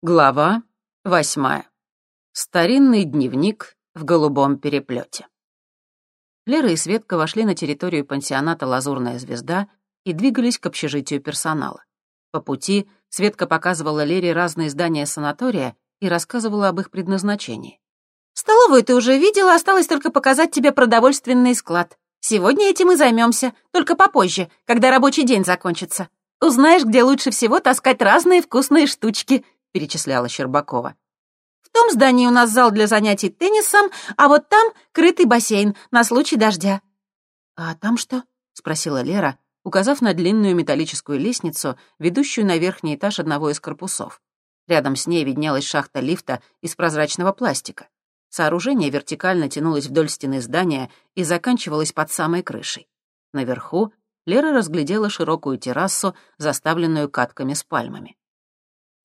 Глава восьмая. Старинный дневник в голубом переплете. Лера и Светка вошли на территорию пансионата «Лазурная звезда» и двигались к общежитию персонала. По пути Светка показывала Лере разные здания санатория и рассказывала об их предназначении. «Столовую ты уже видела, осталось только показать тебе продовольственный склад. Сегодня этим и займемся, только попозже, когда рабочий день закончится. Узнаешь, где лучше всего таскать разные вкусные штучки», — перечисляла Щербакова. «В том здании у нас зал для занятий теннисом, а вот там крытый бассейн на случай дождя». «А там что?» — спросила Лера, указав на длинную металлическую лестницу, ведущую на верхний этаж одного из корпусов. Рядом с ней виднелась шахта лифта из прозрачного пластика. Сооружение вертикально тянулось вдоль стены здания и заканчивалось под самой крышей. Наверху Лера разглядела широкую террасу, заставленную катками с пальмами.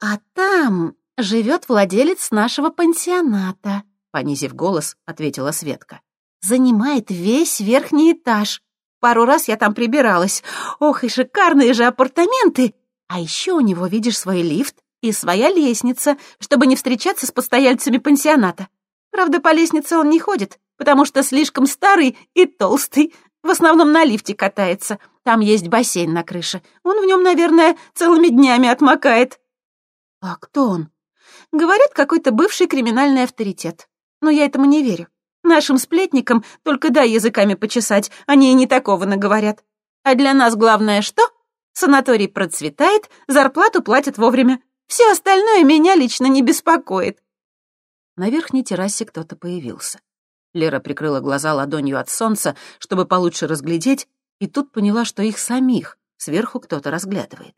«А там живет владелец нашего пансионата», — понизив голос, ответила Светка. «Занимает весь верхний этаж. Пару раз я там прибиралась. Ох, и шикарные же апартаменты! А еще у него, видишь, свой лифт и своя лестница, чтобы не встречаться с постояльцами пансионата. Правда, по лестнице он не ходит, потому что слишком старый и толстый. В основном на лифте катается. Там есть бассейн на крыше. Он в нем, наверное, целыми днями отмокает. «А кто он?» «Говорят, какой-то бывший криминальный авторитет. Но я этому не верю. Нашим сплетникам только дай языками почесать, они и не такого наговорят. А для нас главное что? Санаторий процветает, зарплату платят вовремя. Все остальное меня лично не беспокоит». На верхней террасе кто-то появился. Лера прикрыла глаза ладонью от солнца, чтобы получше разглядеть, и тут поняла, что их самих сверху кто-то разглядывает.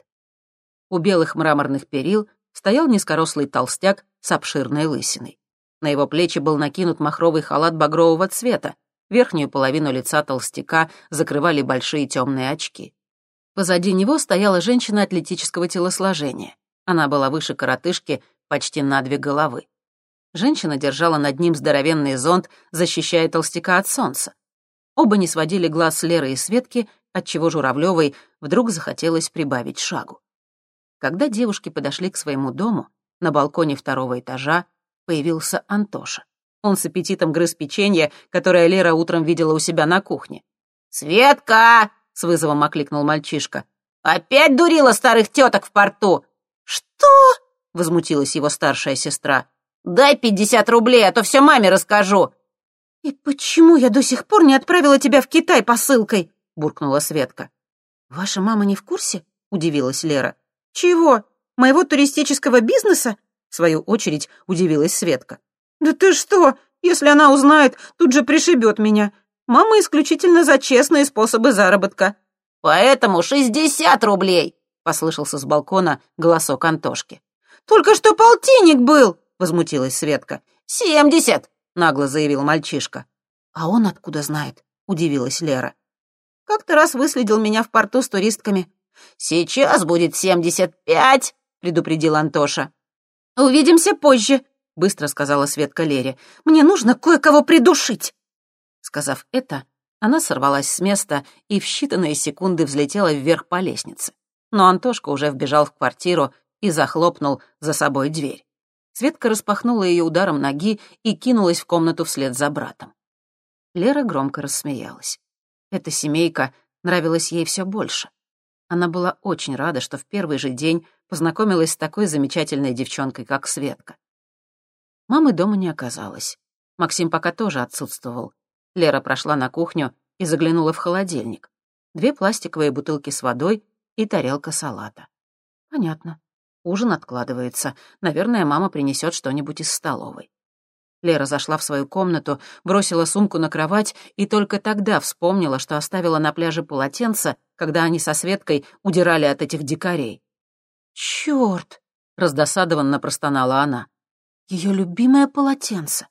У белых мраморных перил стоял низкорослый толстяк с обширной лысиной. На его плечи был накинут махровый халат багрового цвета, верхнюю половину лица толстяка закрывали большие темные очки. Позади него стояла женщина атлетического телосложения. Она была выше коротышки почти на две головы. Женщина держала над ним здоровенный зонт, защищая толстяка от солнца. Оба не сводили глаз с Леры и Светки, отчего Журавлевой вдруг захотелось прибавить шагу. Когда девушки подошли к своему дому, на балконе второго этажа появился Антоша. Он с аппетитом грыз печенье, которое Лера утром видела у себя на кухне. «Светка!» — с вызовом окликнул мальчишка. «Опять дурила старых теток в порту!» «Что?» — возмутилась его старшая сестра. «Дай пятьдесят рублей, а то все маме расскажу!» «И почему я до сих пор не отправила тебя в Китай посылкой?» — буркнула Светка. «Ваша мама не в курсе?» — удивилась Лера. «Чего? Моего туристического бизнеса?» В свою очередь удивилась Светка. «Да ты что? Если она узнает, тут же пришибет меня. Мама исключительно за честные способы заработка». «Поэтому шестьдесят рублей!» — послышался с балкона голосок Антошки. «Только что полтинник был!» — возмутилась Светка. «Семьдесят!» — нагло заявил мальчишка. «А он откуда знает?» — удивилась Лера. «Как-то раз выследил меня в порту с туристками. «Сейчас будет семьдесят пять», — предупредил Антоша. «Увидимся позже», — быстро сказала Светка Лере. «Мне нужно кое-кого придушить». Сказав это, она сорвалась с места и в считанные секунды взлетела вверх по лестнице. Но Антошка уже вбежал в квартиру и захлопнул за собой дверь. Светка распахнула ее ударом ноги и кинулась в комнату вслед за братом. Лера громко рассмеялась. Эта семейка нравилась ей все больше. Она была очень рада, что в первый же день познакомилась с такой замечательной девчонкой, как Светка. Мамы дома не оказалось. Максим пока тоже отсутствовал. Лера прошла на кухню и заглянула в холодильник. Две пластиковые бутылки с водой и тарелка салата. Понятно. Ужин откладывается. Наверное, мама принесет что-нибудь из столовой. Лера зашла в свою комнату, бросила сумку на кровать и только тогда вспомнила, что оставила на пляже полотенце, когда они со Светкой удирали от этих дикарей. «Чёрт!» — раздосадованно простонала она. Ее любимое полотенце.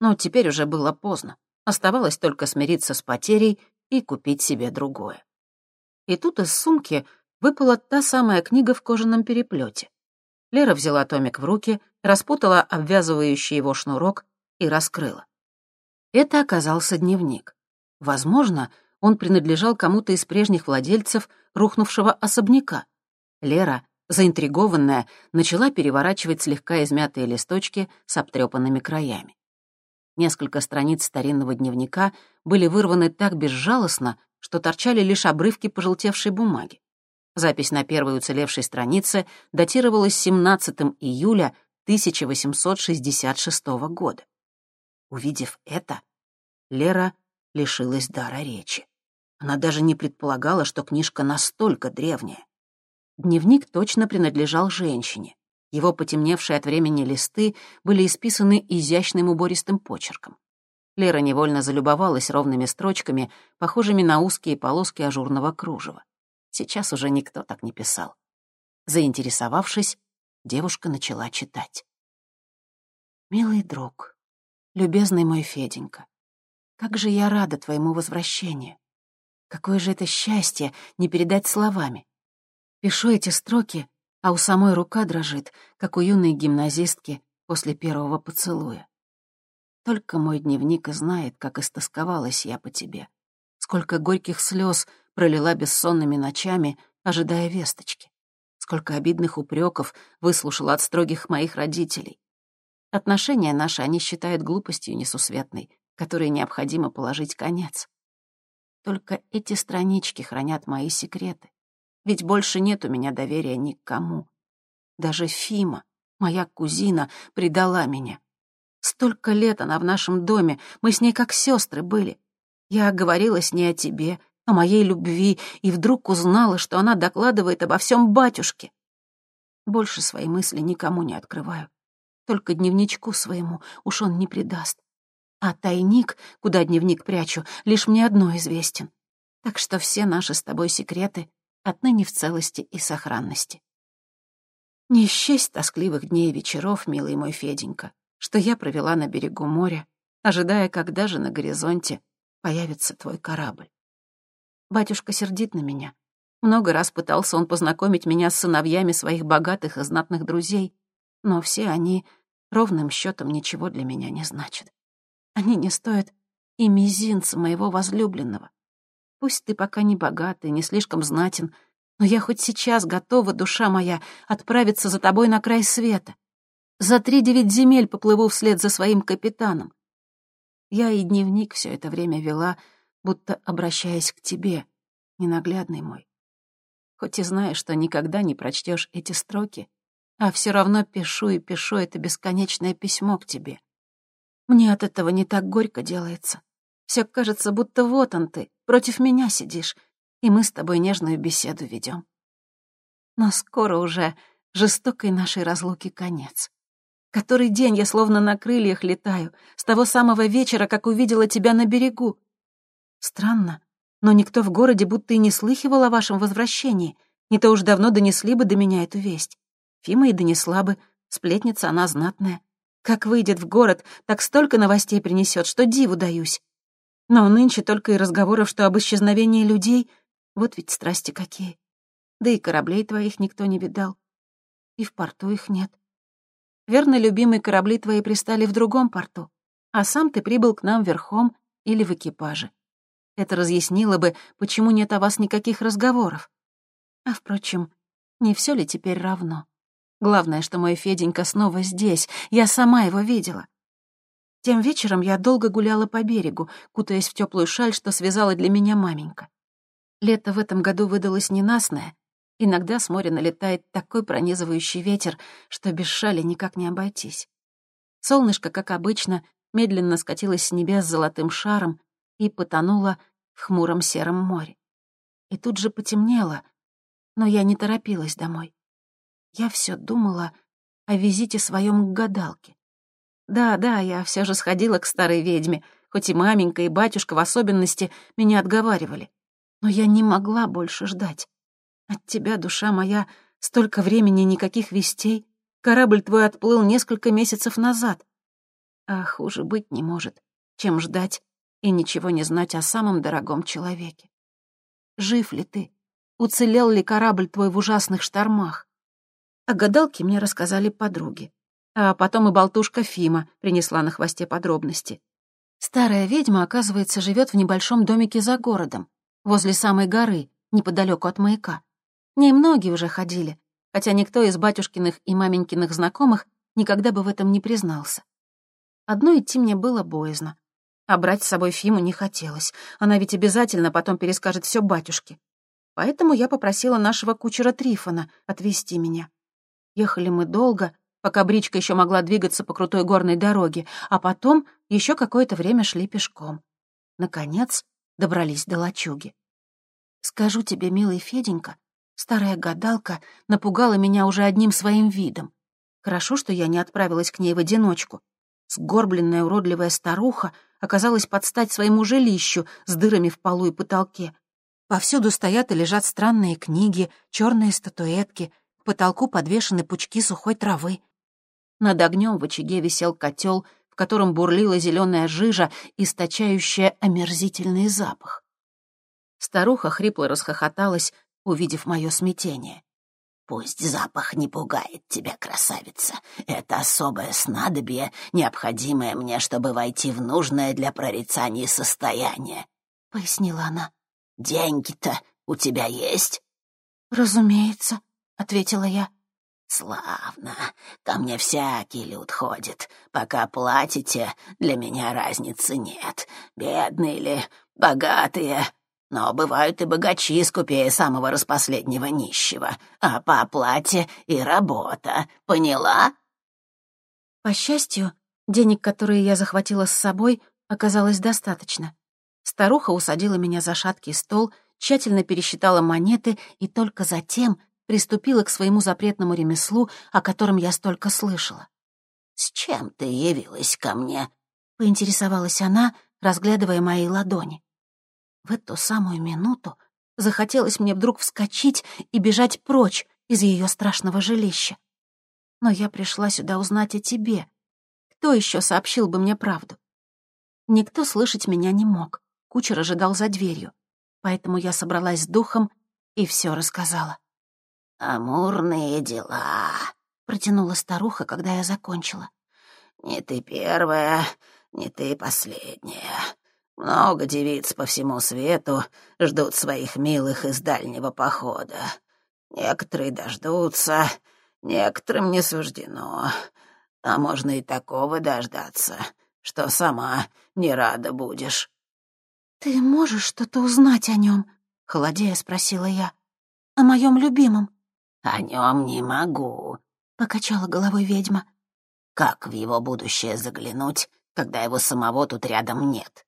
Но теперь уже было поздно. Оставалось только смириться с потерей и купить себе другое. И тут из сумки выпала та самая книга в кожаном переплете. Лера взяла томик в руки, распутала обвязывающий его шнурок и раскрыла. Это оказался дневник. Возможно, он принадлежал кому-то из прежних владельцев рухнувшего особняка. Лера Заинтригованная, начала переворачивать слегка измятые листочки с обтрепанными краями. Несколько страниц старинного дневника были вырваны так безжалостно, что торчали лишь обрывки пожелтевшей бумаги. Запись на первой уцелевшей странице датировалась 17 июля 1866 года. Увидев это, Лера лишилась дара речи. Она даже не предполагала, что книжка настолько древняя. Дневник точно принадлежал женщине. Его потемневшие от времени листы были исписаны изящным убористым почерком. Лера невольно залюбовалась ровными строчками, похожими на узкие полоски ажурного кружева. Сейчас уже никто так не писал. Заинтересовавшись, девушка начала читать. «Милый друг, любезный мой Феденька, как же я рада твоему возвращению. Какое же это счастье не передать словами. Пишу эти строки, а у самой рука дрожит, как у юной гимназистки после первого поцелуя. Только мой дневник и знает, как истосковалась я по тебе. Сколько горьких слез пролила бессонными ночами, ожидая весточки. Сколько обидных упреков выслушала от строгих моих родителей. Отношения наши они считают глупостью несусветной, которой необходимо положить конец. Только эти странички хранят мои секреты. Ведь больше нет у меня доверия ни к кому. Даже Фима, моя кузина, предала меня. Столько лет она в нашем доме, мы с ней как сестры были. Я говорила с ней о тебе, о моей любви, и вдруг узнала, что она докладывает обо всем батюшке. Больше свои мысли никому не открываю. Только дневничку своему уж он не предаст. А тайник, куда дневник прячу, лишь мне одно известен. Так что все наши с тобой секреты отныне в целости и сохранности. Не счесть тоскливых дней и вечеров, милый мой Феденька, что я провела на берегу моря, ожидая, когда же на горизонте появится твой корабль. Батюшка сердит на меня. Много раз пытался он познакомить меня с сыновьями своих богатых и знатных друзей, но все они ровным счетом ничего для меня не значат. Они не стоят и мизинца моего возлюбленного. Пусть ты пока не богатый, не слишком знатен, но я хоть сейчас готова, душа моя, отправиться за тобой на край света. За три девять земель поплыву вслед за своим капитаном. Я и дневник все это время вела, будто обращаясь к тебе, ненаглядный мой. Хоть и знаешь, что никогда не прочтешь эти строки, а все равно пишу и пишу это бесконечное письмо к тебе. Мне от этого не так горько делается. Все кажется, будто вот он ты, против меня сидишь, и мы с тобой нежную беседу ведем. Но скоро уже жестокой нашей разлуки конец. Который день я словно на крыльях летаю, с того самого вечера, как увидела тебя на берегу. Странно, но никто в городе будто и не слыхивал о вашем возвращении. Не то уж давно донесли бы до меня эту весть. Фима и донесла бы, сплетница она знатная. Как выйдет в город, так столько новостей принесет, что диву даюсь. Но нынче только и разговоров, что об исчезновении людей. Вот ведь страсти какие. Да и кораблей твоих никто не видал. И в порту их нет. Верно, любимые корабли твои пристали в другом порту, а сам ты прибыл к нам верхом или в экипаже. Это разъяснило бы, почему нет о вас никаких разговоров. А, впрочем, не все ли теперь равно? Главное, что мой Феденька снова здесь, я сама его видела. Тем вечером я долго гуляла по берегу, кутаясь в теплую шаль, что связала для меня маменька. Лето в этом году выдалось ненастное. Иногда с моря налетает такой пронизывающий ветер, что без шали никак не обойтись. Солнышко, как обычно, медленно скатилось с небес золотым шаром и потонуло в хмуром сером море. И тут же потемнело, но я не торопилась домой. Я все думала о визите своем к гадалке. Да, да, я все же сходила к старой ведьме, хоть и маменька, и батюшка в особенности меня отговаривали. Но я не могла больше ждать. От тебя, душа моя, столько времени никаких вестей. Корабль твой отплыл несколько месяцев назад. А хуже быть не может, чем ждать и ничего не знать о самом дорогом человеке. Жив ли ты? Уцелел ли корабль твой в ужасных штормах? О гадалке мне рассказали подруги. А потом и болтушка Фима принесла на хвосте подробности. Старая ведьма, оказывается, живет в небольшом домике за городом, возле самой горы, неподалеку от маяка. Немногие уже ходили, хотя никто из батюшкиных и маменькиных знакомых никогда бы в этом не признался. Одно идти мне было боязно, а брать с собой Фиму не хотелось. Она ведь обязательно потом перескажет все батюшке. Поэтому я попросила нашего кучера Трифона отвезти меня. Ехали мы долго, пока бричка еще могла двигаться по крутой горной дороге, а потом еще какое-то время шли пешком. Наконец, добрались до лачуги. Скажу тебе, милый Феденька, старая гадалка напугала меня уже одним своим видом. Хорошо, что я не отправилась к ней в одиночку. Сгорбленная уродливая старуха оказалась под стать своему жилищу с дырами в полу и потолке. Повсюду стоят и лежат странные книги, черные статуэтки, к потолку подвешены пучки сухой травы. Над огнем в очаге висел котел, в котором бурлила зеленая жижа, источающая омерзительный запах. Старуха хрипло расхохоталась, увидев мое смятение. Пусть запах не пугает тебя, красавица. Это особое снадобье, необходимое мне, чтобы войти в нужное для прорицания состояние», — пояснила она. «Деньги-то у тебя есть?» «Разумеется», — ответила я. «Славно. Ко мне всякий люд ходит. Пока платите, для меня разницы нет. Бедные ли, богатые, но бывают и богачи, скупее самого распоследнего нищего. А по оплате и работа. Поняла?» По счастью, денег, которые я захватила с собой, оказалось достаточно. Старуха усадила меня за шаткий стол, тщательно пересчитала монеты и только затем приступила к своему запретному ремеслу, о котором я столько слышала. «С чем ты явилась ко мне?» — поинтересовалась она, разглядывая мои ладони. В эту самую минуту захотелось мне вдруг вскочить и бежать прочь из ее страшного жилища. Но я пришла сюда узнать о тебе. Кто еще сообщил бы мне правду? Никто слышать меня не мог. Кучер ожидал за дверью. Поэтому я собралась с духом и все рассказала. «Амурные дела», — протянула старуха, когда я закончила. «Не ты первая, не ты последняя. Много девиц по всему свету ждут своих милых из дальнего похода. Некоторые дождутся, некоторым не суждено. А можно и такого дождаться, что сама не рада будешь. «Ты можешь что-то узнать о нем?» — холодея спросила я. «О моем любимом?» «О нем не могу», — покачала головой ведьма. «Как в его будущее заглянуть, когда его самого тут рядом нет?»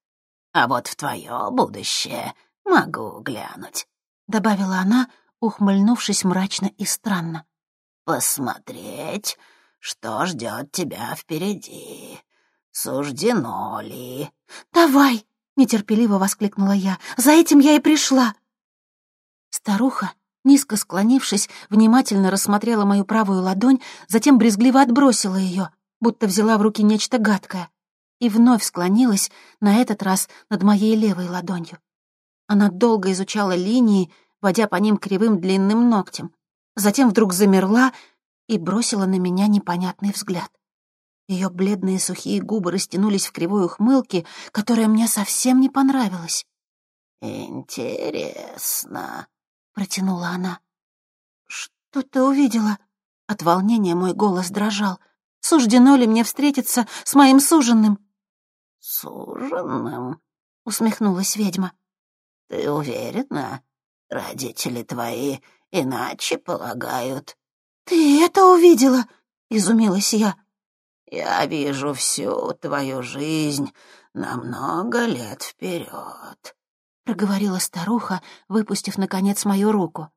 А вот в твое будущее могу глянуть», — добавила она, ухмыльнувшись мрачно и странно. «Посмотреть, что ждет тебя впереди. Суждено ли?» «Давай!» — нетерпеливо воскликнула я. «За этим я и пришла!» Старуха, низко склонившись, внимательно рассмотрела мою правую ладонь, затем брезгливо отбросила ее, будто взяла в руки нечто гадкое и вновь склонилась, на этот раз над моей левой ладонью. Она долго изучала линии, водя по ним кривым длинным ногтем. Затем вдруг замерла и бросила на меня непонятный взгляд. Ее бледные сухие губы растянулись в кривой ухмылке, которая мне совсем не понравилась. «Интересно», — протянула она. «Что ты увидела?» От волнения мой голос дрожал. «Суждено ли мне встретиться с моим суженным?» «Суженным?» — усмехнулась ведьма. «Ты уверена? Родители твои иначе полагают». «Ты это увидела?» — изумилась я. «Я вижу всю твою жизнь на много лет вперед», — проговорила старуха, выпустив, наконец, мою руку.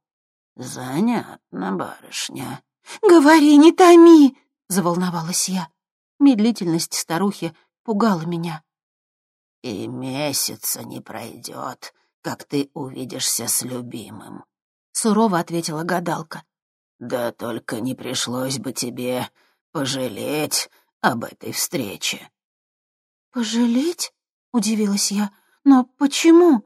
«Занятно, барышня». «Говори, не томи!» — заволновалась я. Медлительность старухи пугало меня. «И месяца не пройдет, как ты увидишься с любимым», — сурово ответила гадалка. «Да только не пришлось бы тебе пожалеть об этой встрече». «Пожалеть?» — удивилась я. «Но почему?»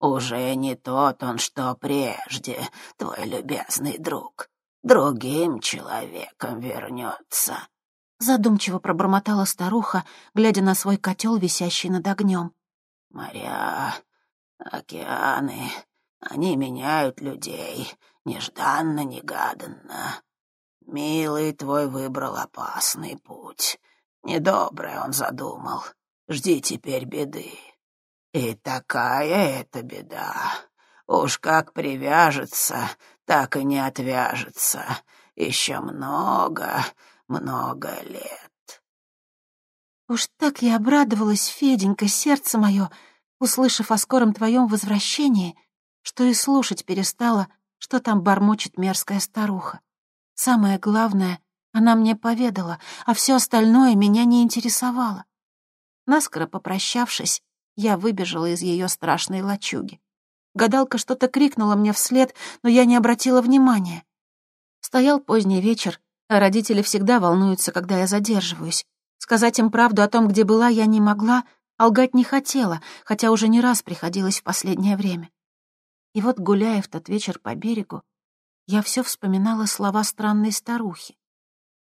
«Уже не тот он, что прежде, твой любезный друг. Другим человеком вернется. Задумчиво пробормотала старуха, глядя на свой котел, висящий над огнем. «Моря, океаны, они меняют людей, нежданно-негаданно. Милый твой выбрал опасный путь. Недоброе он задумал. Жди теперь беды. И такая это беда. Уж как привяжется, так и не отвяжется. Еще много, много лет. Уж так я обрадовалась, Феденька, сердце мое, услышав о скором твоем возвращении, что и слушать перестала, что там бормочет мерзкая старуха. Самое главное, она мне поведала, а все остальное меня не интересовало. Наскоро попрощавшись, я выбежала из ее страшной лачуги. Гадалка что-то крикнула мне вслед, но я не обратила внимания. Стоял поздний вечер, родители всегда волнуются, когда я задерживаюсь. Сказать им правду о том, где была, я не могла, а лгать не хотела, хотя уже не раз приходилось в последнее время. И вот, гуляя в тот вечер по берегу, я все вспоминала слова странной старухи.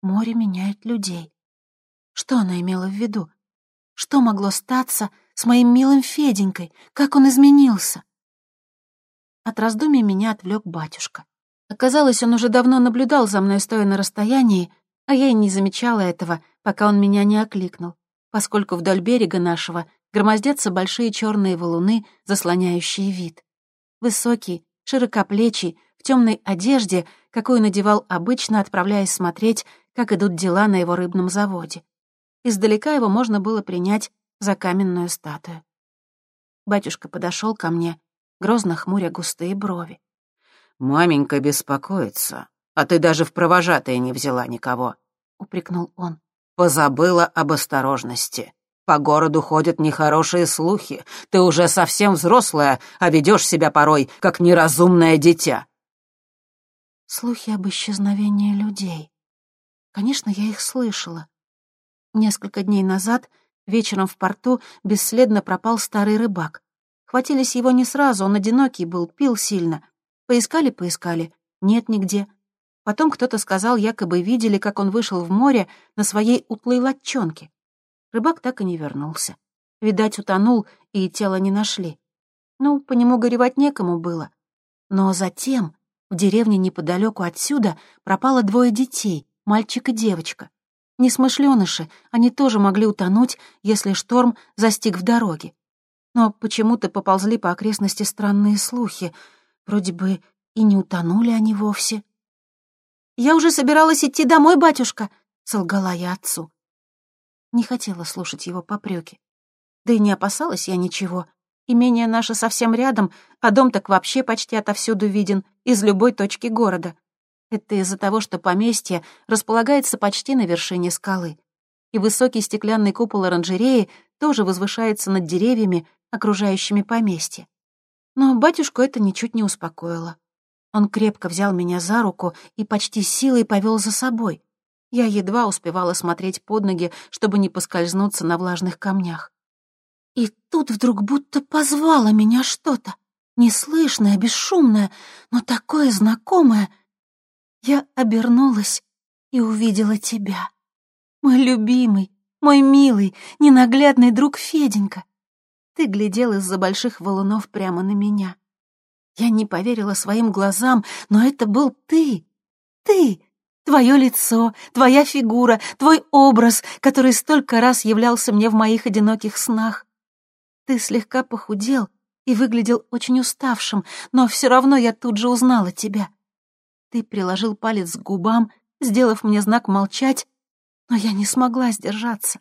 «Море меняет людей». Что она имела в виду? Что могло статься с моим милым Феденькой? Как он изменился? От раздумий меня отвлек батюшка. Оказалось, он уже давно наблюдал за мной, стоя на расстоянии, а я и не замечала этого, пока он меня не окликнул, поскольку вдоль берега нашего громоздятся большие черные валуны, заслоняющие вид. Высокий, широкоплечий, в темной одежде, какую надевал обычно, отправляясь смотреть, как идут дела на его рыбном заводе. Издалека его можно было принять за каменную статую. Батюшка подошел ко мне, грозно хмуря густые брови. «Маменька беспокоится, а ты даже в провожатые не взяла никого», — упрекнул он. «Позабыла об осторожности. По городу ходят нехорошие слухи. Ты уже совсем взрослая, а ведешь себя порой, как неразумное дитя». Слухи об исчезновении людей. Конечно, я их слышала. Несколько дней назад, вечером в порту, бесследно пропал старый рыбак. Хватились его не сразу, он одинокий был, пил сильно. Поискали-поискали, нет нигде. Потом кто-то сказал, якобы видели, как он вышел в море на своей утлой латчонке. Рыбак так и не вернулся. Видать, утонул, и тело не нашли. Ну, по нему горевать некому было. Но затем в деревне неподалеку отсюда пропало двое детей, мальчик и девочка. Несмышленыши, они тоже могли утонуть, если шторм застиг в дороге. Но почему-то поползли по окрестности странные слухи — Вроде бы и не утонули они вовсе. «Я уже собиралась идти домой, батюшка», — солгала я отцу. Не хотела слушать его попреки. Да и не опасалась я ничего. Имение наше совсем рядом, а дом так вообще почти отовсюду виден, из любой точки города. Это из-за того, что поместье располагается почти на вершине скалы. И высокий стеклянный купол оранжереи тоже возвышается над деревьями, окружающими поместье. Но батюшку это ничуть не успокоило. Он крепко взял меня за руку и почти силой повел за собой. Я едва успевала смотреть под ноги, чтобы не поскользнуться на влажных камнях. И тут вдруг будто позвало меня что-то. Неслышное, бесшумное, но такое знакомое. Я обернулась и увидела тебя. Мой любимый, мой милый, ненаглядный друг Феденька. Ты глядел из-за больших валунов прямо на меня. Я не поверила своим глазам, но это был ты. Ты! Твое лицо, твоя фигура, твой образ, который столько раз являлся мне в моих одиноких снах. Ты слегка похудел и выглядел очень уставшим, но все равно я тут же узнала тебя. Ты приложил палец к губам, сделав мне знак молчать, но я не смогла сдержаться.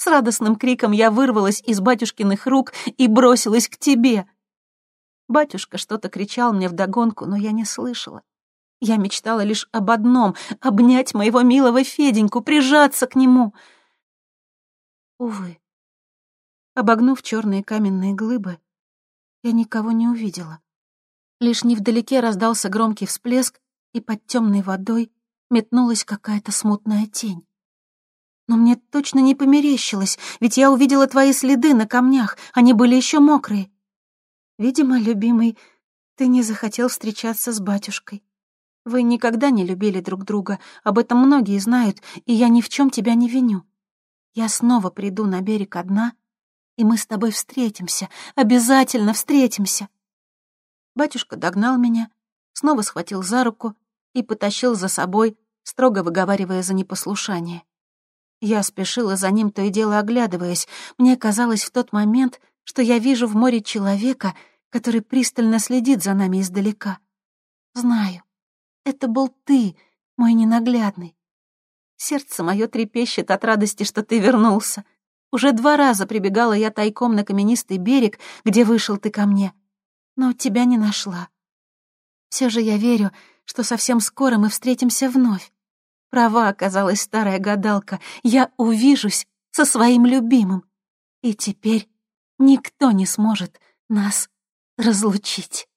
С радостным криком я вырвалась из батюшкиных рук и бросилась к тебе. Батюшка что-то кричал мне вдогонку, но я не слышала. Я мечтала лишь об одном — обнять моего милого Феденьку, прижаться к нему. Увы. Обогнув черные каменные глыбы, я никого не увидела. Лишь невдалеке раздался громкий всплеск, и под темной водой метнулась какая-то смутная тень. Но мне точно не померещилось, ведь я увидела твои следы на камнях, они были еще мокрые. Видимо, любимый, ты не захотел встречаться с батюшкой. Вы никогда не любили друг друга, об этом многие знают, и я ни в чем тебя не виню. Я снова приду на берег одна, и мы с тобой встретимся, обязательно встретимся. Батюшка догнал меня, снова схватил за руку и потащил за собой, строго выговаривая за непослушание. Я спешила за ним, то и дело оглядываясь. Мне казалось в тот момент, что я вижу в море человека, который пристально следит за нами издалека. Знаю, это был ты, мой ненаглядный. Сердце мое трепещет от радости, что ты вернулся. Уже два раза прибегала я тайком на каменистый берег, где вышел ты ко мне, но тебя не нашла. Все же я верю, что совсем скоро мы встретимся вновь. Права оказалась старая гадалка, я увижусь со своим любимым. И теперь никто не сможет нас разлучить.